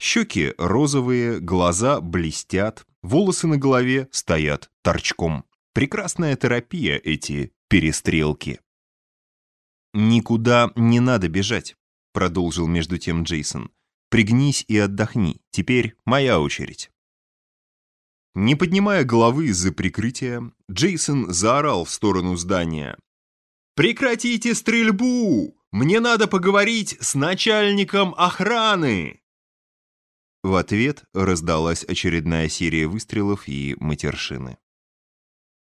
Щеки розовые, глаза блестят, волосы на голове стоят торчком. Прекрасная терапия эти перестрелки. «Никуда не надо бежать», — продолжил между тем Джейсон. «Пригнись и отдохни. Теперь моя очередь». Не поднимая головы из-за прикрытия, Джейсон заорал в сторону здания. «Прекратите стрельбу! Мне надо поговорить с начальником охраны!» В ответ раздалась очередная серия выстрелов и матершины.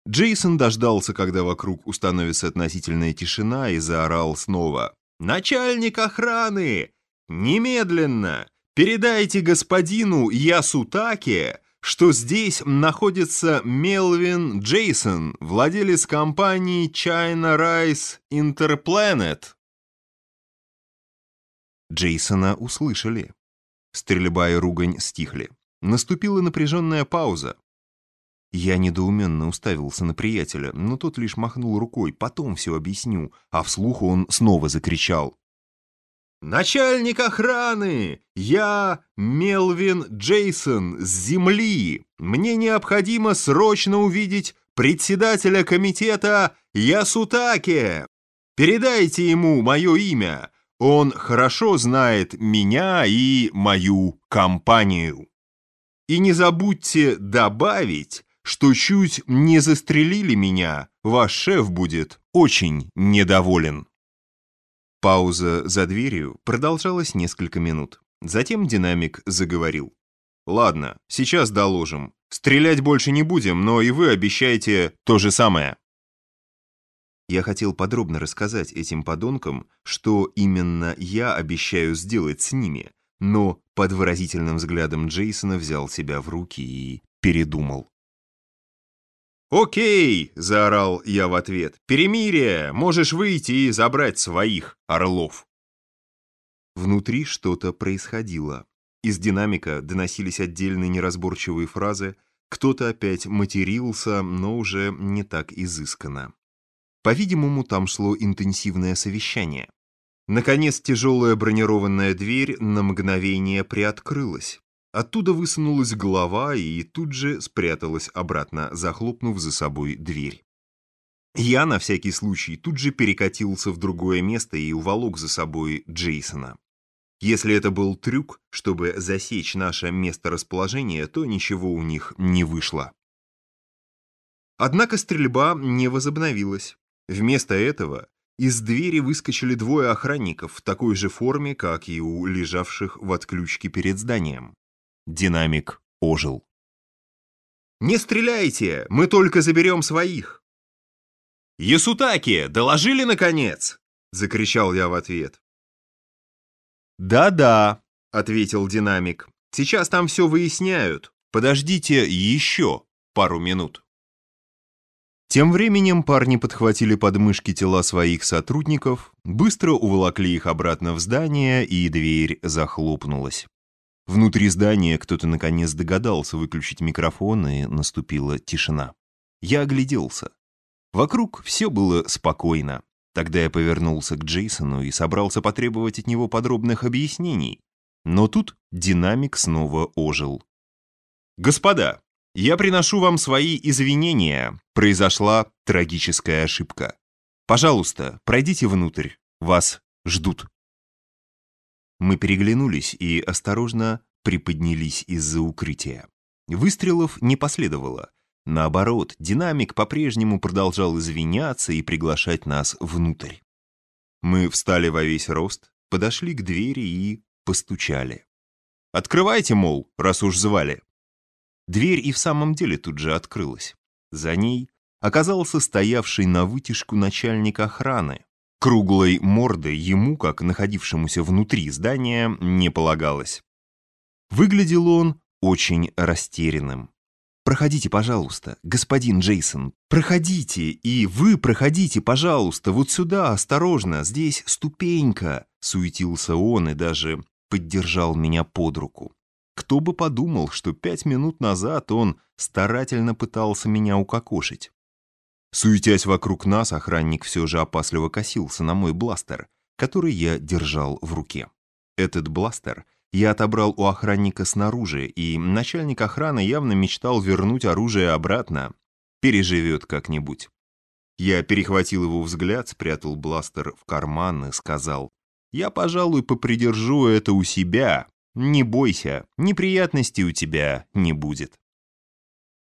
Джейсон дождался, когда вокруг установится относительная тишина, и заорал снова. «Начальник охраны! Немедленно! Передайте господину Ясутаке, что здесь находится Мелвин Джейсон, владелец компании China Rice Interplanet». Джейсона услышали. Стрельба и ругань стихли. Наступила напряженная пауза. Я недоуменно уставился на приятеля, но тот лишь махнул рукой, потом все объясню, а вслух он снова закричал. «Начальник охраны! Я Мелвин Джейсон с земли! Мне необходимо срочно увидеть председателя комитета Ясутаке! Передайте ему мое имя, он хорошо знает меня и мою компанию. И не забудьте добавить, что чуть не застрелили меня, ваш шеф будет очень недоволен. Пауза за дверью продолжалась несколько минут. Затем динамик заговорил. «Ладно, сейчас доложим. Стрелять больше не будем, но и вы обещаете то же самое». Я хотел подробно рассказать этим подонкам, что именно я обещаю сделать с ними, но под выразительным взглядом Джейсона взял себя в руки и передумал. «Окей!» — заорал я в ответ. «Перемирие! Можешь выйти и забрать своих орлов!» Внутри что-то происходило. Из динамика доносились отдельные неразборчивые фразы, кто-то опять матерился, но уже не так изысканно. По-видимому, там шло интенсивное совещание. Наконец, тяжелая бронированная дверь на мгновение приоткрылась. Оттуда высунулась голова и тут же спряталась обратно, захлопнув за собой дверь. Я, на всякий случай, тут же перекатился в другое место и уволок за собой Джейсона. Если это был трюк, чтобы засечь наше месторасположение, то ничего у них не вышло. Однако стрельба не возобновилась. Вместо этого из двери выскочили двое охранников в такой же форме, как и у лежавших в отключке перед зданием. Динамик ожил. «Не стреляйте! Мы только заберем своих!» «Ясутаки, доложили, наконец!» — закричал я в ответ. «Да-да», — ответил динамик. «Сейчас там все выясняют. Подождите еще пару минут». Тем временем парни подхватили подмышки тела своих сотрудников, быстро уволокли их обратно в здание, и дверь захлопнулась. Внутри здания кто-то наконец догадался выключить микрофон, и наступила тишина. Я огляделся. Вокруг все было спокойно. Тогда я повернулся к Джейсону и собрался потребовать от него подробных объяснений. Но тут динамик снова ожил. «Господа, я приношу вам свои извинения. Произошла трагическая ошибка. Пожалуйста, пройдите внутрь. Вас ждут. Мы переглянулись и осторожно приподнялись из-за укрытия. Выстрелов не последовало. Наоборот, динамик по-прежнему продолжал извиняться и приглашать нас внутрь. Мы встали во весь рост, подошли к двери и постучали. «Открывайте, мол, раз уж звали». Дверь и в самом деле тут же открылась. За ней оказался стоявший на вытяжку начальник охраны. Круглой мордой ему, как находившемуся внутри здания, не полагалось. Выглядел он очень растерянным. «Проходите, пожалуйста, господин Джейсон, проходите, и вы проходите, пожалуйста, вот сюда, осторожно, здесь ступенька», суетился он и даже поддержал меня под руку. Кто бы подумал, что пять минут назад он старательно пытался меня укокошить. Суетясь вокруг нас, охранник все же опасливо косился на мой бластер, который я держал в руке. Этот бластер Я отобрал у охранника снаружи, и начальник охраны явно мечтал вернуть оружие обратно. Переживет как-нибудь. Я перехватил его взгляд, спрятал бластер в карман и сказал, «Я, пожалуй, попридержу это у себя. Не бойся, неприятностей у тебя не будет».